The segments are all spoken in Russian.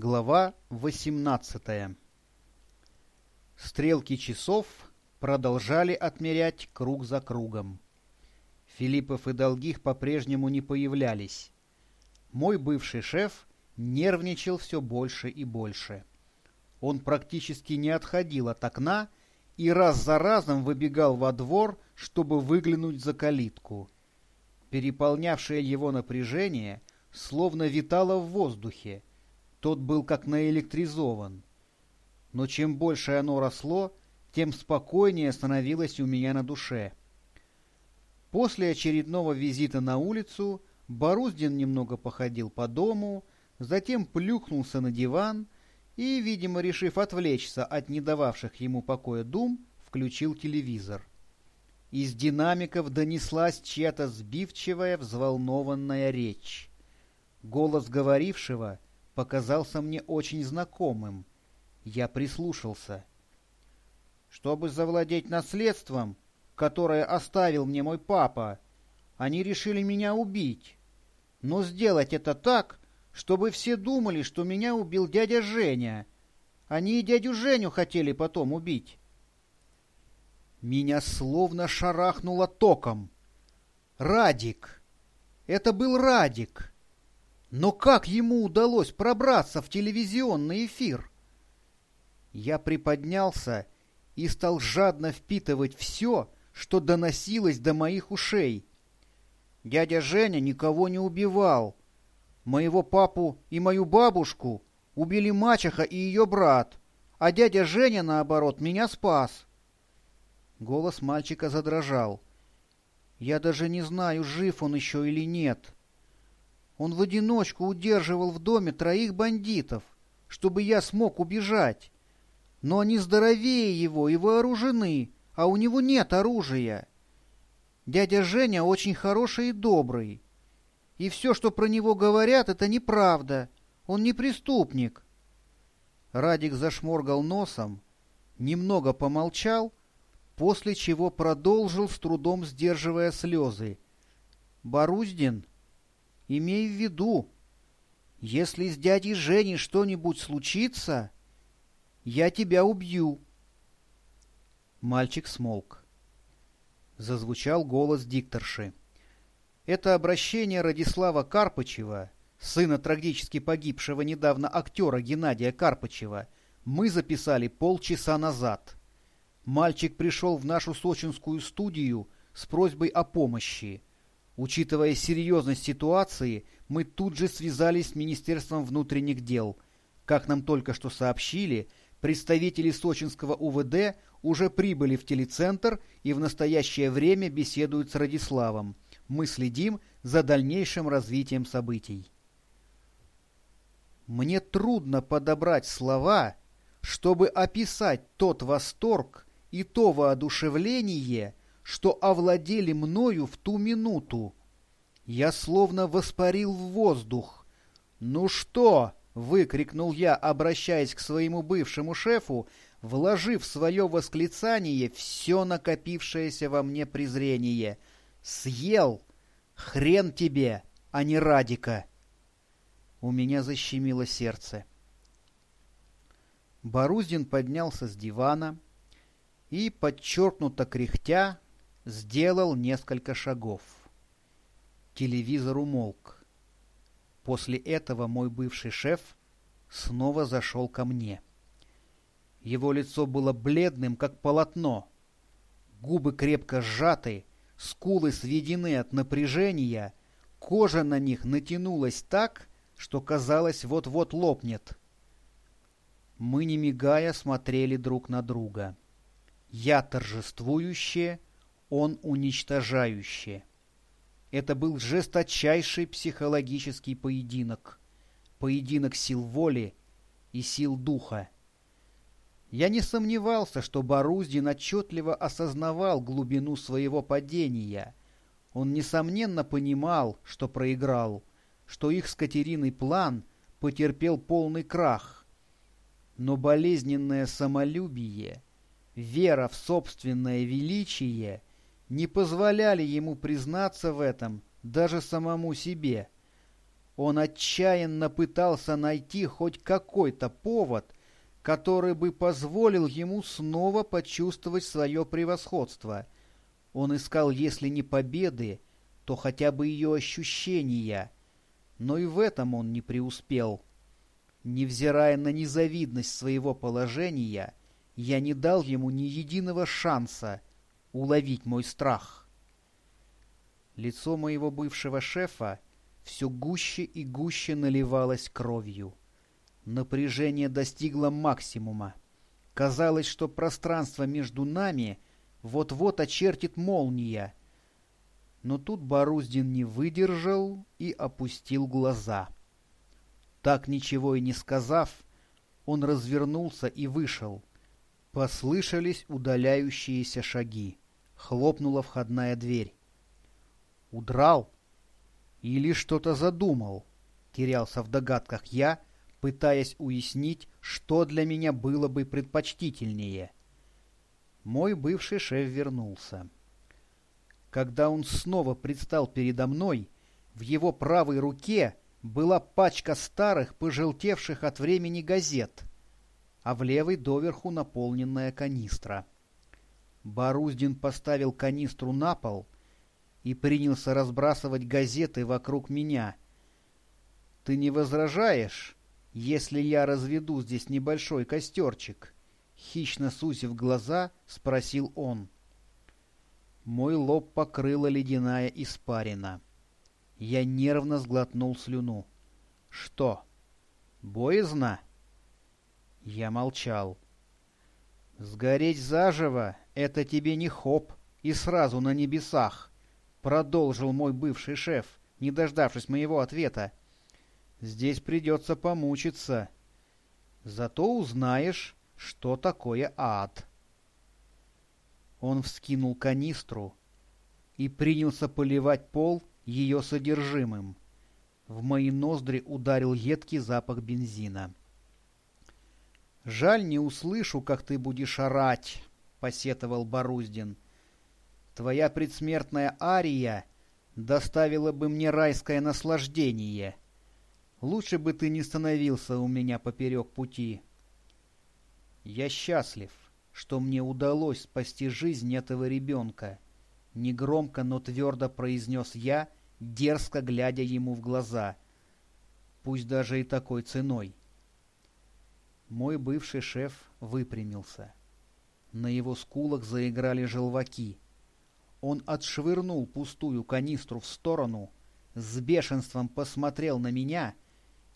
Глава 18 Стрелки часов продолжали отмерять круг за кругом. Филиппов и Долгих по-прежнему не появлялись. Мой бывший шеф нервничал все больше и больше. Он практически не отходил от окна и раз за разом выбегал во двор, чтобы выглянуть за калитку. Переполнявшее его напряжение словно витало в воздухе, тот был как наэлектризован. Но чем больше оно росло, тем спокойнее становилось у меня на душе. После очередного визита на улицу Боруздин немного походил по дому, затем плюхнулся на диван и, видимо, решив отвлечься от не дававших ему покоя дум, включил телевизор. Из динамиков донеслась чья-то сбивчивая, взволнованная речь. Голос говорившего показался мне очень знакомым. Я прислушался. Чтобы завладеть наследством, которое оставил мне мой папа, они решили меня убить. Но сделать это так, чтобы все думали, что меня убил дядя Женя. Они и дядю Женю хотели потом убить. Меня словно шарахнуло током. Радик! Это был Радик! Но как ему удалось пробраться в телевизионный эфир? Я приподнялся и стал жадно впитывать все, что доносилось до моих ушей. Дядя Женя никого не убивал. Моего папу и мою бабушку убили мачеха и ее брат, а дядя Женя, наоборот, меня спас. Голос мальчика задрожал. Я даже не знаю, жив он еще или нет. — он в одиночку удерживал в доме троих бандитов, чтобы я смог убежать. Но они здоровее его и вооружены, а у него нет оружия. Дядя Женя очень хороший и добрый. И все, что про него говорят, это неправда. Он не преступник. Радик зашморгал носом, немного помолчал, после чего продолжил, с трудом сдерживая слезы. «Боруздин Имей в виду, если с дядей Женей что-нибудь случится, я тебя убью. Мальчик смолк. Зазвучал голос дикторши. Это обращение Радислава Карпычева, сына трагически погибшего недавно актера Геннадия Карпычева, мы записали полчаса назад. Мальчик пришел в нашу сочинскую студию с просьбой о помощи. Учитывая серьезность ситуации, мы тут же связались с Министерством внутренних дел. Как нам только что сообщили, представители сочинского УВД уже прибыли в телецентр и в настоящее время беседуют с Радиславом. Мы следим за дальнейшим развитием событий. Мне трудно подобрать слова, чтобы описать тот восторг и то воодушевление, что овладели мною в ту минуту. Я словно воспарил в воздух. «Ну что?» — выкрикнул я, обращаясь к своему бывшему шефу, вложив в свое восклицание все накопившееся во мне презрение. «Съел! Хрен тебе, а не Радика!» У меня защемило сердце. Боруздин поднялся с дивана и, подчеркнуто кряхтя, сделал несколько шагов. Телевизор умолк. После этого мой бывший шеф снова зашел ко мне. Его лицо было бледным, как полотно. Губы крепко сжаты, скулы сведены от напряжения, кожа на них натянулась так, что казалось вот-вот лопнет. Мы, не мигая, смотрели друг на друга. Я торжествующе, он уничтожающе. Это был жесточайший психологический поединок. Поединок сил воли и сил духа. Я не сомневался, что Боруздин отчетливо осознавал глубину своего падения. Он, несомненно, понимал, что проиграл, что их с Катериной план потерпел полный крах. Но болезненное самолюбие, вера в собственное величие — не позволяли ему признаться в этом даже самому себе. Он отчаянно пытался найти хоть какой-то повод, который бы позволил ему снова почувствовать свое превосходство. Он искал, если не победы, то хотя бы ее ощущения, но и в этом он не преуспел. Невзирая на незавидность своего положения, я не дал ему ни единого шанса уловить мой страх. Лицо моего бывшего шефа все гуще и гуще наливалось кровью. Напряжение достигло максимума. Казалось, что пространство между нами вот-вот очертит молния. Но тут Боруздин не выдержал и опустил глаза. Так ничего и не сказав, он развернулся и вышел. Послышались удаляющиеся шаги. Хлопнула входная дверь. Удрал? Или что-то задумал? Терялся в догадках я, пытаясь уяснить, что для меня было бы предпочтительнее. Мой бывший шеф вернулся. Когда он снова предстал передо мной, в его правой руке была пачка старых, пожелтевших от времени газет, а в левой доверху наполненная канистра. Боруздин поставил канистру на пол — и принялся разбрасывать газеты вокруг меня. «Ты не возражаешь, если я разведу здесь небольшой костерчик?» Хищно сузив глаза, спросил он. Мой лоб покрыла ледяная испарина. Я нервно сглотнул слюну. «Что? Боязно?» Я молчал. «Сгореть заживо — это тебе не хоп и сразу на небесах. Продолжил мой бывший шеф, не дождавшись моего ответа. Здесь придется помучиться. Зато узнаешь, что такое ад. Он вскинул канистру и принялся поливать пол ее содержимым. В мои ноздри ударил едкий запах бензина. «Жаль, не услышу, как ты будешь орать», — посетовал Боруздин. Твоя предсмертная ария доставила бы мне райское наслаждение. Лучше бы ты не становился у меня поперек пути. Я счастлив, что мне удалось спасти жизнь этого ребенка. Негромко, но твердо произнес я, дерзко глядя ему в глаза. Пусть даже и такой ценой. Мой бывший шеф выпрямился. На его скулах заиграли желваки. Он отшвырнул пустую канистру в сторону, с бешенством посмотрел на меня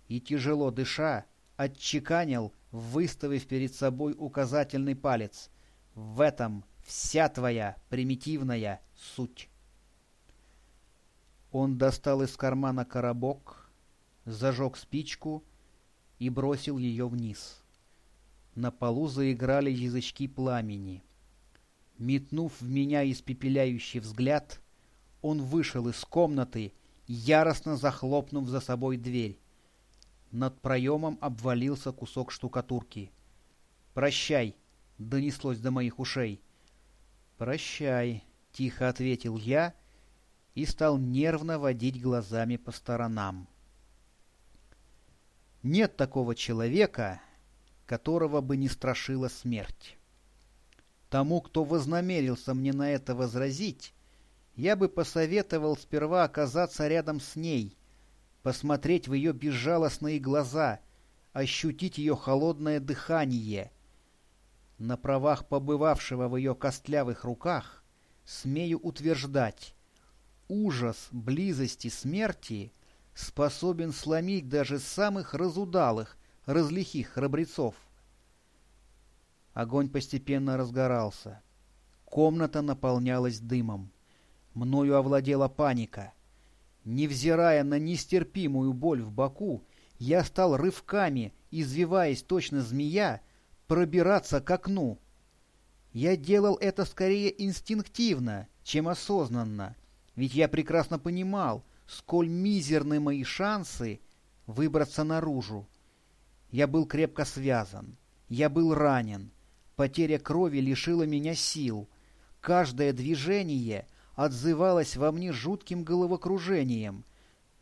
и, тяжело дыша, отчеканил, выставив перед собой указательный палец. В этом вся твоя примитивная суть. Он достал из кармана коробок, зажег спичку и бросил ее вниз. На полу заиграли язычки пламени. Метнув в меня испепеляющий взгляд, он вышел из комнаты, яростно захлопнув за собой дверь. Над проемом обвалился кусок штукатурки. «Прощай!» — донеслось до моих ушей. «Прощай!» — тихо ответил я и стал нервно водить глазами по сторонам. Нет такого человека, которого бы не страшила смерть. Тому, кто вознамерился мне на это возразить, я бы посоветовал сперва оказаться рядом с ней, посмотреть в ее безжалостные глаза, ощутить ее холодное дыхание. На правах побывавшего в ее костлявых руках смею утверждать, ужас близости смерти способен сломить даже самых разудалых, разлихих храбрецов. Огонь постепенно разгорался. Комната наполнялась дымом. Мною овладела паника. Невзирая на нестерпимую боль в боку, я стал рывками, извиваясь точно змея, пробираться к окну. Я делал это скорее инстинктивно, чем осознанно, ведь я прекрасно понимал, сколь мизерны мои шансы выбраться наружу. Я был крепко связан, я был ранен, Потеря крови лишила меня сил. Каждое движение отзывалось во мне жутким головокружением.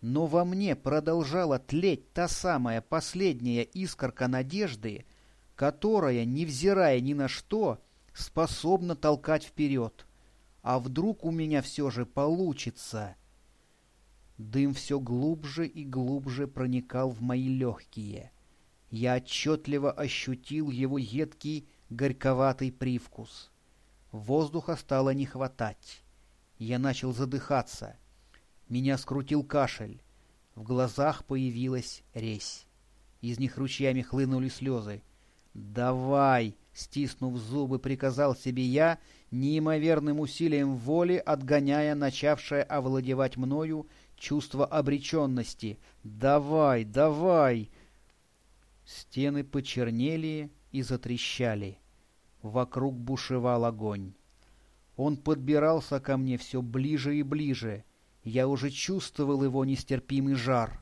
но во мне продолжала тлеть та самая последняя искорка надежды, которая, невзирая ни на что, способна толкать вперед. А вдруг у меня все же получится? Дым все глубже и глубже проникал в мои легкие. Я отчетливо ощутил его едкий, горьковатый привкус. Воздуха стало не хватать. Я начал задыхаться. Меня скрутил кашель. В глазах появилась резь. Из них ручьями хлынули слезы. «Давай!» — стиснув зубы, приказал себе я, неимоверным усилием воли отгоняя начавшее овладевать мною чувство обреченности. «Давай, давай!» Стены почернели и затрещали. Вокруг бушевал огонь. Он подбирался ко мне все ближе и ближе. Я уже чувствовал его нестерпимый жар.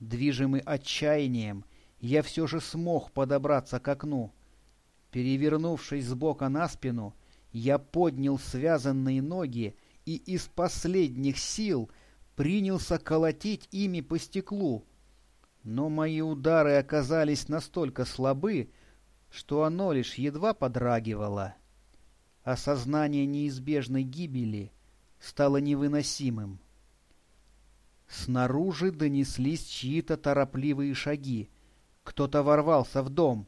Движимый отчаянием, я все же смог подобраться к окну. Перевернувшись с на спину, я поднял связанные ноги и из последних сил принялся колотить ими по стеклу. Но мои удары оказались настолько слабы, что оно лишь едва подрагивало. Осознание неизбежной гибели стало невыносимым. Снаружи донеслись чьи-то торопливые шаги. Кто-то ворвался в дом.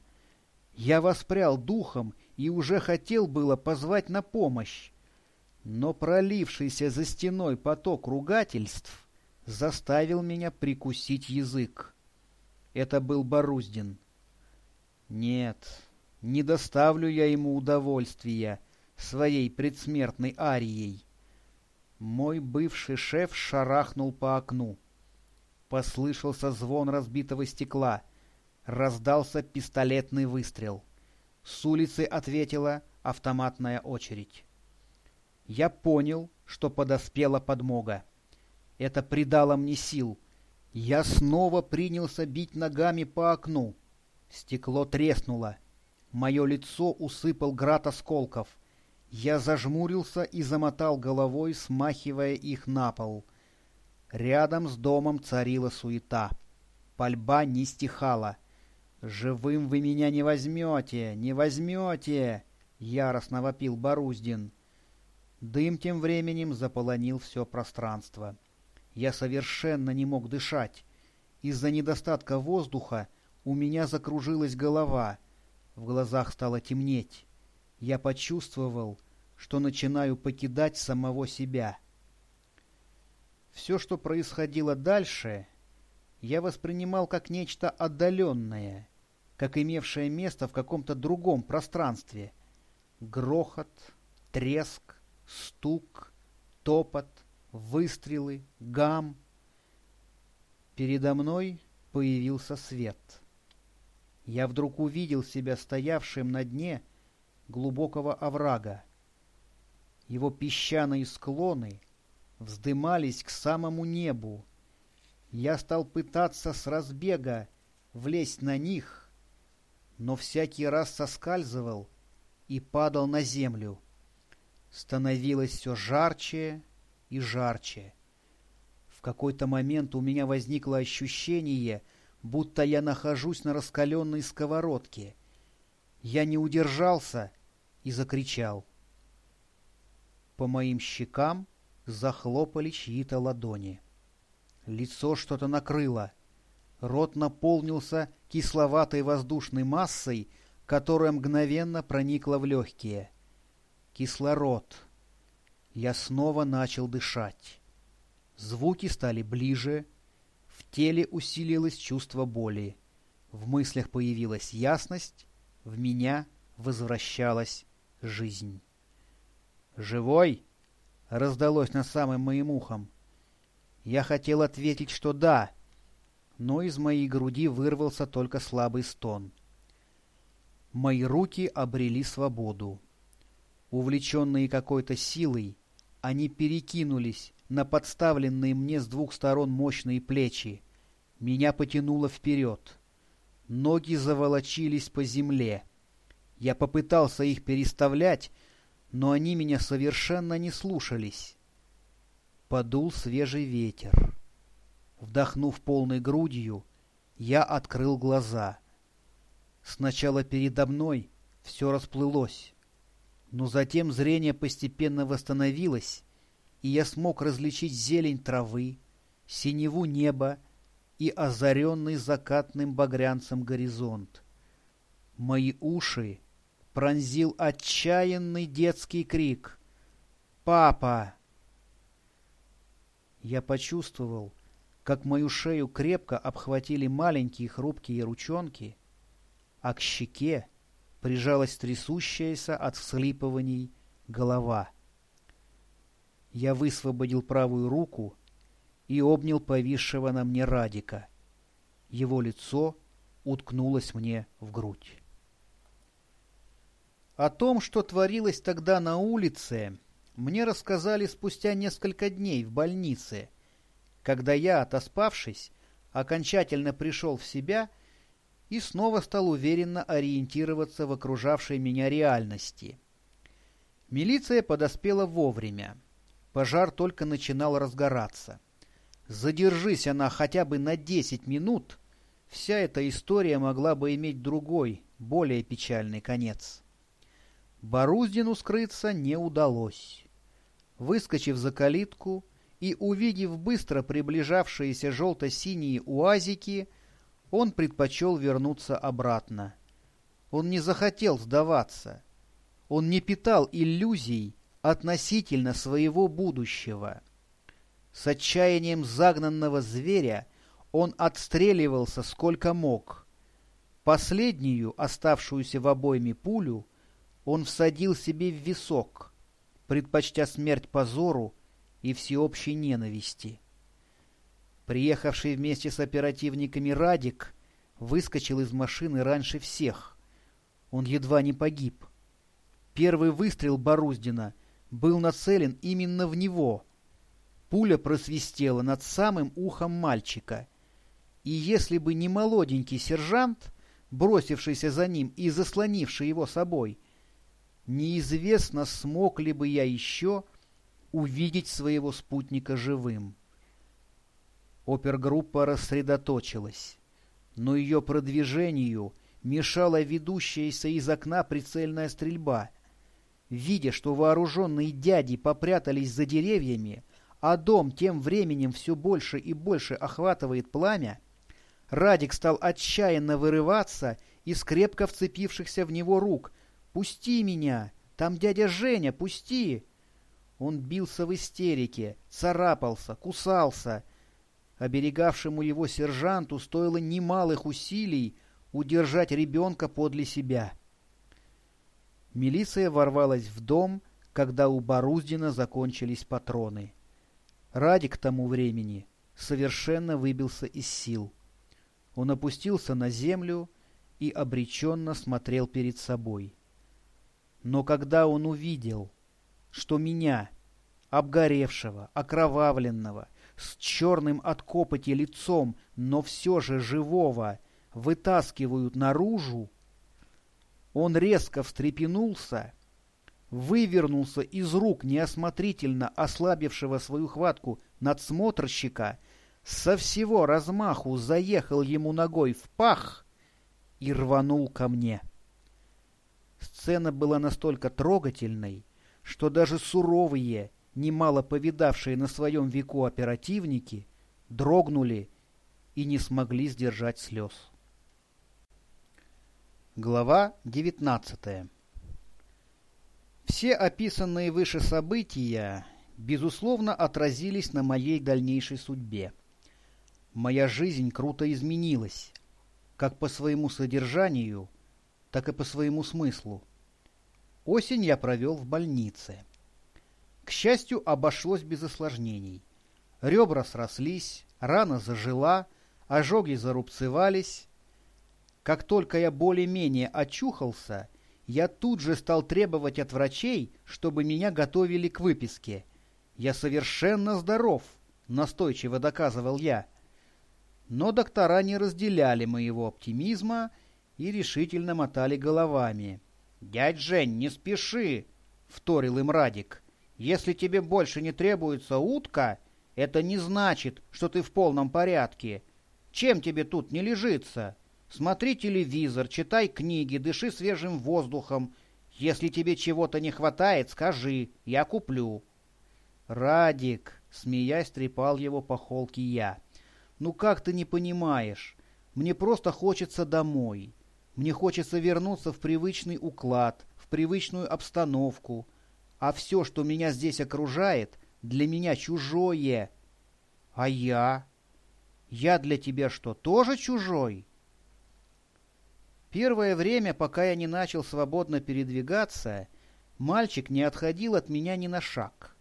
Я воспрял духом и уже хотел было позвать на помощь. Но пролившийся за стеной поток ругательств заставил меня прикусить язык. Это был Боруздин. Нет, не доставлю я ему удовольствия своей предсмертной арией. Мой бывший шеф шарахнул по окну. Послышался звон разбитого стекла. Раздался пистолетный выстрел. С улицы ответила автоматная очередь. Я понял, что подоспела подмога. Это придало мне сил. Я снова принялся бить ногами по окну. Стекло треснуло. Мое лицо усыпал град осколков — я зажмурился и замотал головой, смахивая их на пол. Рядом с домом царила суета. Пальба не стихала. «Живым вы меня не возьмете! Не возьмете!» — яростно вопил Боруздин. Дым тем временем заполонил все пространство. Я совершенно не мог дышать. Из-за недостатка воздуха у меня закружилась голова. В глазах стало темнеть я почувствовал, что начинаю покидать самого себя. Все, что происходило дальше, я воспринимал как нечто отдаленное, как имевшее место в каком-то другом пространстве. Грохот, треск, стук, топот, выстрелы, гам. Передо мной появился свет. Я вдруг увидел себя стоявшим на дне, глубокого оврага. Его песчаные склоны вздымались к самому небу. Я стал пытаться с разбега влезть на них, но всякий раз соскальзывал и падал на землю. Становилось все жарче и жарче. В какой-то момент у меня возникло ощущение, будто я нахожусь на раскаленной сковородке. Я не удержался и закричал. По моим щекам захлопали чьи-то ладони. Лицо что-то накрыло. Рот наполнился кисловатой воздушной массой, которая мгновенно проникла в легкие. Кислород. Я снова начал дышать. Звуки стали ближе. В теле усилилось чувство боли. В мыслях появилась ясность. В меня возвращалась жизнь. «Живой?» — раздалось над самым моим ухом. Я хотел ответить, что да, но из моей груди вырвался только слабый стон. Мои руки обрели свободу. Увлеченные какой-то силой, они перекинулись на подставленные мне с двух сторон мощные плечи. Меня потянуло вперед. Ноги заволочились по земле — я попытался их переставлять, но они меня совершенно не слушались. Подул свежий ветер. Вдохнув полной грудью, я открыл глаза. Сначала передо мной все расплылось, но затем зрение постепенно восстановилось, и я смог различить зелень травы, синеву неба и озаренный закатным багрянцем горизонт. Мои уши пронзил отчаянный детский крик. «Папа!» Я почувствовал, как мою шею крепко обхватили маленькие хрупкие ручонки, а к щеке прижалась трясущаяся от всхлипываний голова. Я высвободил правую руку и обнял повисшего на мне Радика. Его лицо уткнулось мне в грудь. О том, что творилось тогда на улице, мне рассказали спустя несколько дней в больнице, когда я, отоспавшись, окончательно пришел в себя и снова стал уверенно ориентироваться в окружавшей меня реальности. Милиция подоспела вовремя. Пожар только начинал разгораться. Задержись она хотя бы на десять минут, вся эта история могла бы иметь другой, более печальный конец. Боруздину скрыться не удалось. Выскочив за калитку и увидев быстро приближавшиеся желто-синие уазики, он предпочел вернуться обратно. Он не захотел сдаваться. Он не питал иллюзий относительно своего будущего. С отчаянием загнанного зверя он отстреливался сколько мог. Последнюю, оставшуюся в обойме пулю, он всадил себе в висок, предпочтя смерть позору и всеобщей ненависти. Приехавший вместе с оперативниками Радик выскочил из машины раньше всех. Он едва не погиб. Первый выстрел Боруздина был нацелен именно в него. Пуля просвистела над самым ухом мальчика. И если бы не молоденький сержант, бросившийся за ним и заслонивший его собой, неизвестно, смог ли бы я еще увидеть своего спутника живым. Опергруппа рассредоточилась, но ее продвижению мешала ведущаяся из окна прицельная стрельба. Видя, что вооруженные дяди попрятались за деревьями, а дом тем временем все больше и больше охватывает пламя, Радик стал отчаянно вырываться из крепко вцепившихся в него рук. «Пусти меня! Там дядя Женя! Пусти!» Он бился в истерике, царапался, кусался — Оберегавшему его сержанту стоило немалых усилий удержать ребенка подле себя. Милиция ворвалась в дом, когда у Боруздина закончились патроны. Радик к тому времени совершенно выбился из сил. Он опустился на землю и обреченно смотрел перед собой. Но когда он увидел, что меня, обгоревшего, окровавленного, с черным от копоти лицом, но все же живого, вытаскивают наружу, он резко встрепенулся, вывернулся из рук неосмотрительно ослабившего свою хватку надсмотрщика, со всего размаху заехал ему ногой в пах и рванул ко мне. Сцена была настолько трогательной, что даже суровые, немало повидавшие на своем веку оперативники, дрогнули и не смогли сдержать слез. Глава 19 Все описанные выше события, безусловно, отразились на моей дальнейшей судьбе. Моя жизнь круто изменилась, как по своему содержанию, так и по своему смыслу. Осень я провел в больнице. К счастью, обошлось без осложнений. Ребра срослись, рана зажила, ожоги зарубцевались. Как только я более-менее очухался, я тут же стал требовать от врачей, чтобы меня готовили к выписке. «Я совершенно здоров», — настойчиво доказывал я. Но доктора не разделяли моего оптимизма и решительно мотали головами. «Дядь Жень, не спеши!» — вторил им Радик. Если тебе больше не требуется утка, Это не значит, что ты в полном порядке. Чем тебе тут не лежится? Смотри телевизор, читай книги, дыши свежим воздухом. Если тебе чего-то не хватает, скажи, я куплю. Радик, смеясь, трепал его по холке я. Ну как ты не понимаешь? Мне просто хочется домой. Мне хочется вернуться в привычный уклад, в привычную обстановку. А все, что меня здесь окружает, для меня чужое. А я? Я для тебя что, тоже чужой? Первое время, пока я не начал свободно передвигаться, мальчик не отходил от меня ни на шаг.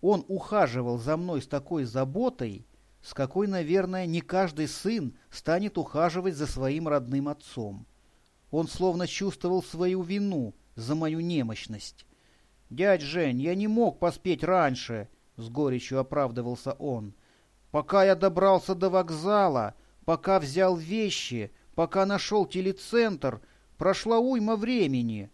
Он ухаживал за мной с такой заботой, с какой, наверное, не каждый сын станет ухаживать за своим родным отцом. Он словно чувствовал свою вину за мою немощность. «Дядь Жень, я не мог поспеть раньше», — с горечью оправдывался он. «Пока я добрался до вокзала, пока взял вещи, пока нашел телецентр, прошла уйма времени.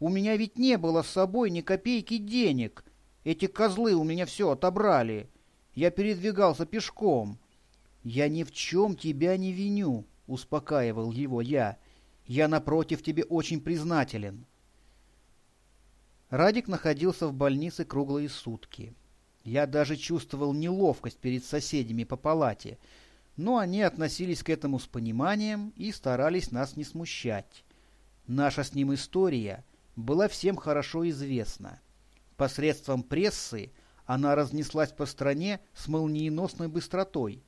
У меня ведь не было с собой ни копейки денег. Эти козлы у меня все отобрали. Я передвигался пешком». «Я ни в чем тебя не виню», — успокаивал его я. Я, напротив, тебе очень признателен. Радик находился в больнице круглые сутки. Я даже чувствовал неловкость перед соседями по палате, но они относились к этому с пониманием и старались нас не смущать. Наша с ним история была всем хорошо известна. Посредством прессы она разнеслась по стране с молниеносной быстротой.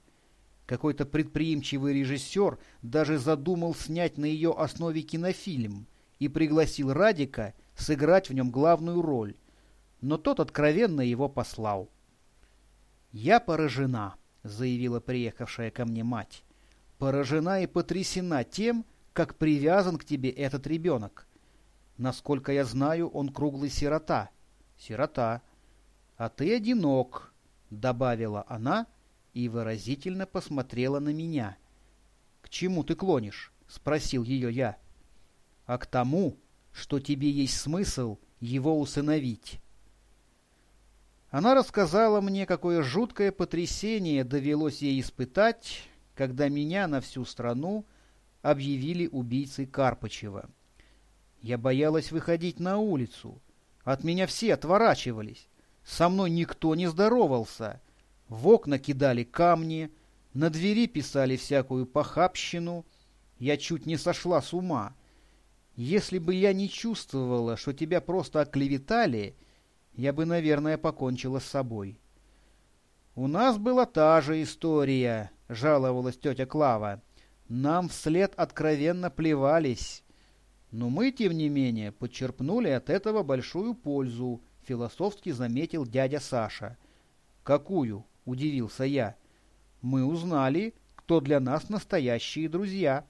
Какой-то предприимчивый режиссер даже задумал снять на ее основе кинофильм и пригласил Радика сыграть в нем главную роль, но тот откровенно его послал. «Я поражена», — заявила приехавшая ко мне мать. «Поражена и потрясена тем, как привязан к тебе этот ребенок. Насколько я знаю, он круглый сирота». «Сирота». «А ты одинок», — добавила она, — и выразительно посмотрела на меня. «К чему ты клонишь?» — спросил ее я. «А к тому, что тебе есть смысл его усыновить». Она рассказала мне, какое жуткое потрясение довелось ей испытать, когда меня на всю страну объявили убийцей Карпычева. Я боялась выходить на улицу. От меня все отворачивались. Со мной никто не здоровался. В окна кидали камни, на двери писали всякую похабщину. Я чуть не сошла с ума. Если бы я не чувствовала, что тебя просто оклеветали, я бы, наверное, покончила с собой. «У нас была та же история», — жаловалась тетя Клава. «Нам вслед откровенно плевались». Но мы, тем не менее, подчерпнули от этого большую пользу, философски заметил дядя Саша. «Какую?» — удивился я. «Мы узнали, кто для нас настоящие друзья».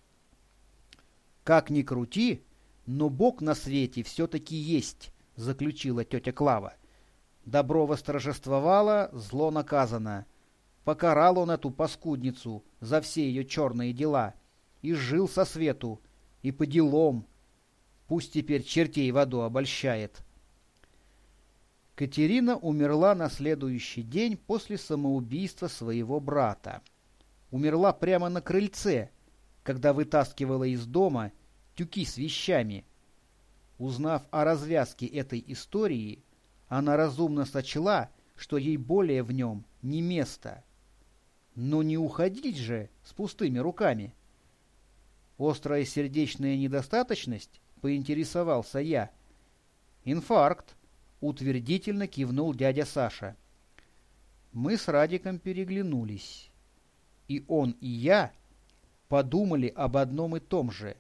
«Как ни крути, но Бог на свете все-таки есть», — заключила тетя Клава. «Добро восторжествовало, зло наказано. Покарал он эту паскудницу за все ее черные дела и жил со свету, и по делам. Пусть теперь чертей в аду обольщает». Катерина умерла на следующий день после самоубийства своего брата. Умерла прямо на крыльце, когда вытаскивала из дома тюки с вещами. Узнав о развязке этой истории, она разумно сочла, что ей более в нем не место. Но не уходить же с пустыми руками. Острая сердечная недостаточность, поинтересовался я. Инфаркт, Утвердительно кивнул дядя Саша. Мы с Радиком переглянулись. И он, и я подумали об одном и том же.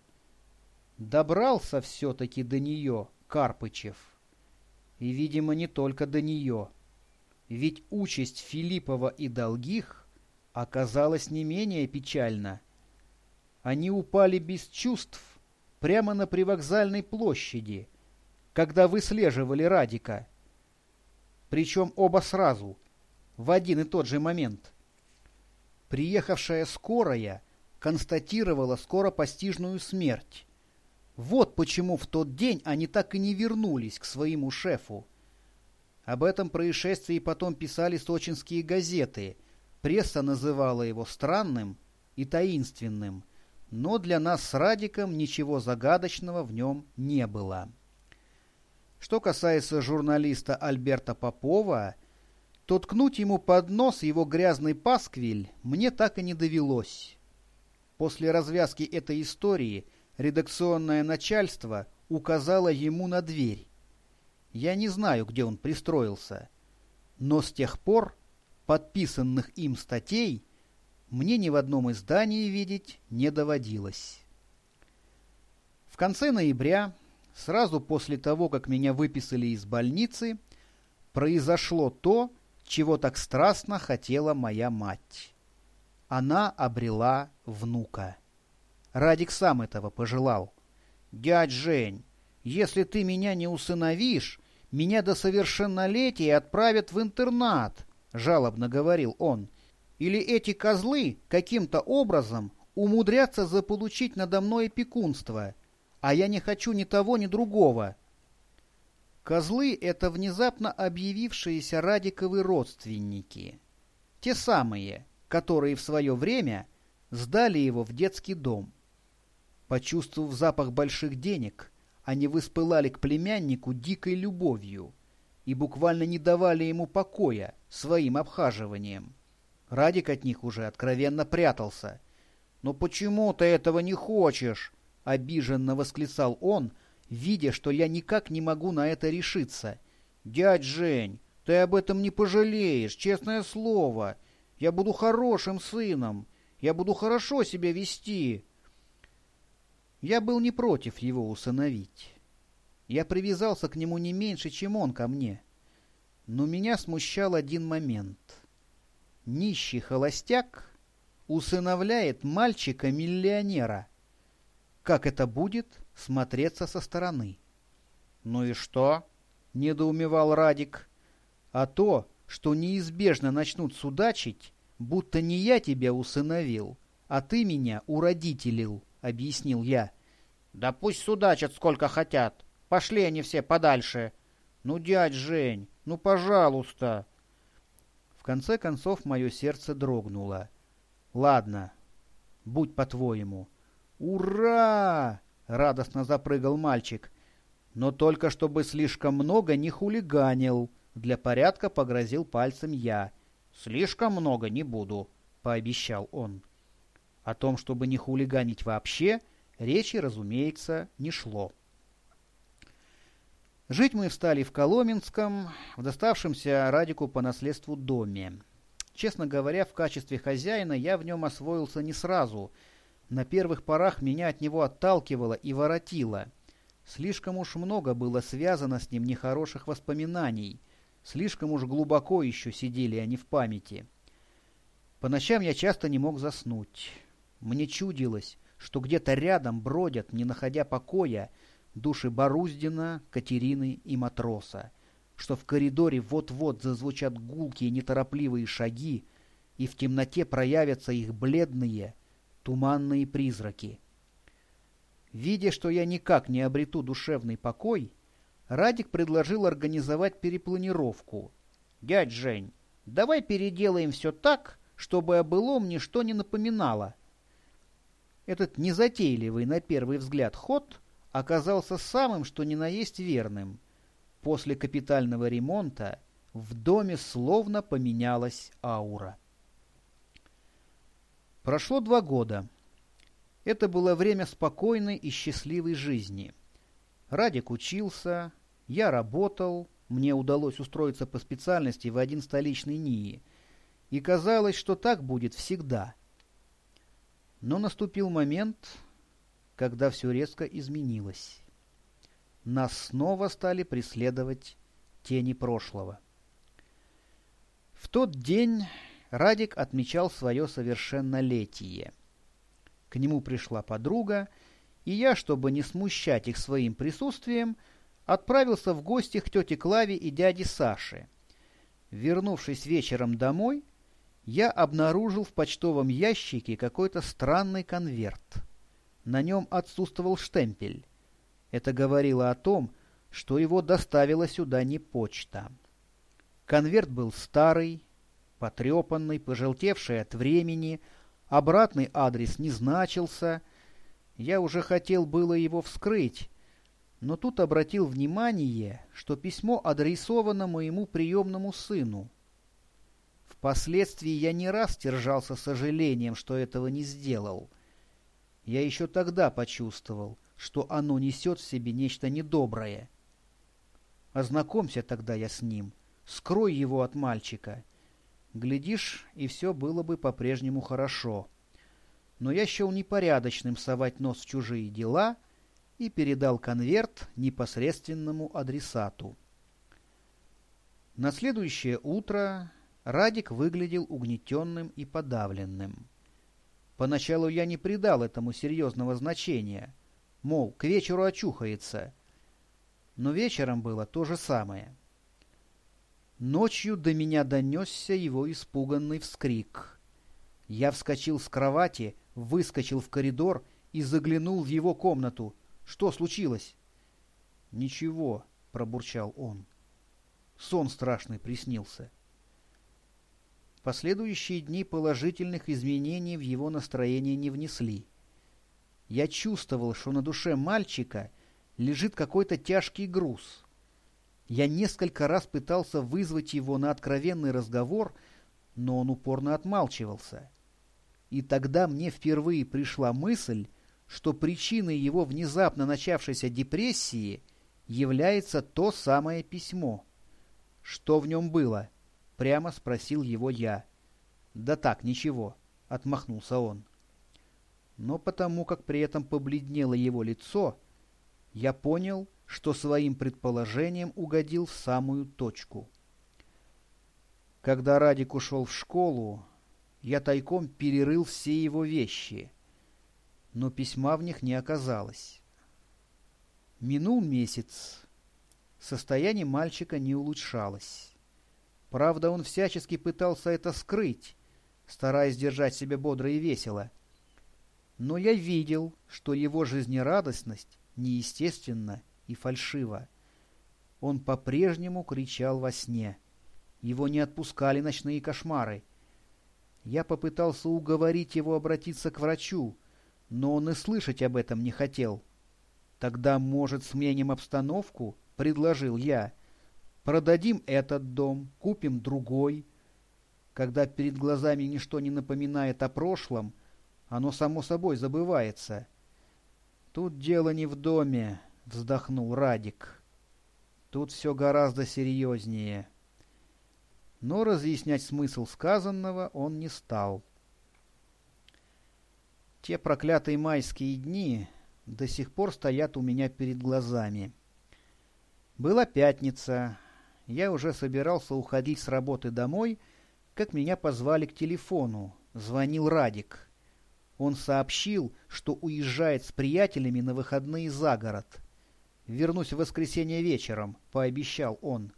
Добрался все-таки до нее Карпычев. И, видимо, не только до нее. Ведь участь Филиппова и Долгих оказалась не менее печальна. Они упали без чувств прямо на привокзальной площади — когда выслеживали Радика. Причем оба сразу, в один и тот же момент. Приехавшая скорая констатировала скоропостижную смерть. Вот почему в тот день они так и не вернулись к своему шефу. Об этом происшествии потом писали сочинские газеты. Пресса называла его странным и таинственным, но для нас с Радиком ничего загадочного в нем не было. Что касается журналиста Альберта Попова, то ткнуть ему под нос его грязный пасквиль мне так и не довелось. После развязки этой истории редакционное начальство указало ему на дверь. Я не знаю, где он пристроился, но с тех пор подписанных им статей мне ни в одном издании видеть не доводилось. В конце ноября, сразу после того, как меня выписали из больницы, произошло то, чего так страстно хотела моя мать. Она обрела внука. Радик сам этого пожелал. «Дядь Жень, если ты меня не усыновишь, меня до совершеннолетия отправят в интернат», — жалобно говорил он. Или эти козлы каким-то образом умудрятся заполучить надо мной опекунство, а я не хочу ни того, ни другого. Козлы — это внезапно объявившиеся Радиковы родственники. Те самые, которые в свое время сдали его в детский дом. Почувствовав запах больших денег, они воспылали к племяннику дикой любовью и буквально не давали ему покоя своим обхаживанием. Радик от них уже откровенно прятался. «Но почему ты этого не хочешь?» — обиженно восклицал он, видя, что я никак не могу на это решиться. «Дядь Жень, ты об этом не пожалеешь, честное слово. Я буду хорошим сыном. Я буду хорошо себя вести». Я был не против его усыновить. Я привязался к нему не меньше, чем он ко мне. Но меня смущал один момент — нищий холостяк усыновляет мальчика-миллионера. Как это будет смотреться со стороны? «Ну и что?» — недоумевал Радик. «А то, что неизбежно начнут судачить, будто не я тебя усыновил, а ты меня уродителил», — объяснил я. «Да пусть судачат сколько хотят. Пошли они все подальше». «Ну, дядь Жень, ну, пожалуйста!» В конце концов мое сердце дрогнуло. «Ладно, будь по-твоему». «Ура!» — радостно запрыгал мальчик. «Но только чтобы слишком много не хулиганил». Для порядка погрозил пальцем я. «Слишком много не буду», — пообещал он. О том, чтобы не хулиганить вообще, речи, разумеется, не шло. Жить мы встали в Коломенском, в доставшемся Радику по наследству доме. Честно говоря, в качестве хозяина я в нем освоился не сразу. На первых порах меня от него отталкивало и воротило. Слишком уж много было связано с ним нехороших воспоминаний. Слишком уж глубоко еще сидели они в памяти. По ночам я часто не мог заснуть. Мне чудилось, что где-то рядом бродят, не находя покоя, души Боруздина, Катерины и матроса, что в коридоре вот-вот зазвучат гулкие неторопливые шаги, и в темноте проявятся их бледные, туманные призраки. Видя, что я никак не обрету душевный покой, Радик предложил организовать перепланировку. «Дядь Жень, давай переделаем все так, чтобы о былом ничто не напоминало». Этот незатейливый на первый взгляд ход оказался самым что ни на есть верным. После капитального ремонта в доме словно поменялась аура. Прошло два года. Это было время спокойной и счастливой жизни. Радик учился, я работал, мне удалось устроиться по специальности в один столичный НИИ, и казалось, что так будет всегда. Но наступил момент, когда все резко изменилось. Нас снова стали преследовать тени прошлого. В тот день Радик отмечал свое совершеннолетие. К нему пришла подруга, и я, чтобы не смущать их своим присутствием, отправился в гости к тете Клаве и дяде Саше. Вернувшись вечером домой, я обнаружил в почтовом ящике какой-то странный конверт — на нем отсутствовал штемпель. Это говорило о том, что его доставила сюда не почта. Конверт был старый, потрепанный, пожелтевший от времени, обратный адрес не значился. Я уже хотел было его вскрыть, но тут обратил внимание, что письмо адресовано моему приемному сыну. Впоследствии я не раз тержался сожалением, что этого не сделал. Я еще тогда почувствовал, что оно несет в себе нечто недоброе. Ознакомься тогда я с ним, скрой его от мальчика. Глядишь, и все было бы по-прежнему хорошо. Но я счел непорядочным совать нос в чужие дела и передал конверт непосредственному адресату. На следующее утро Радик выглядел угнетенным и подавленным. Поначалу я не придал этому серьезного значения, мол, к вечеру очухается. Но вечером было то же самое. Ночью до меня донесся его испуганный вскрик. Я вскочил с кровати, выскочил в коридор и заглянул в его комнату. Что случилось? — Ничего, — пробурчал он. Сон страшный приснился. — Последующие дни положительных изменений в его настроение не внесли. Я чувствовал, что на душе мальчика лежит какой-то тяжкий груз. Я несколько раз пытался вызвать его на откровенный разговор, но он упорно отмалчивался. И тогда мне впервые пришла мысль, что причиной его внезапно начавшейся депрессии является то самое письмо. Что в нем было — Прямо спросил его я. «Да так, ничего», — отмахнулся он. Но потому как при этом побледнело его лицо, я понял, что своим предположением угодил в самую точку. Когда Радик ушел в школу, я тайком перерыл все его вещи, но письма в них не оказалось. Минул месяц. Состояние мальчика не улучшалось. Правда, он всячески пытался это скрыть, стараясь держать себя бодро и весело. Но я видел, что его жизнерадостность неестественна и фальшива. Он по-прежнему кричал во сне. Его не отпускали ночные кошмары. Я попытался уговорить его обратиться к врачу, но он и слышать об этом не хотел. «Тогда, может, сменим обстановку?» — предложил я. Продадим этот дом, купим другой. Когда перед глазами ничто не напоминает о прошлом, оно само собой забывается. Тут дело не в доме, вздохнул Радик. Тут все гораздо серьезнее. Но разъяснять смысл сказанного он не стал. Те проклятые майские дни до сих пор стоят у меня перед глазами. Была пятница, я уже собирался уходить с работы домой, как меня позвали к телефону. Звонил Радик. Он сообщил, что уезжает с приятелями на выходные за город. «Вернусь в воскресенье вечером», — пообещал он.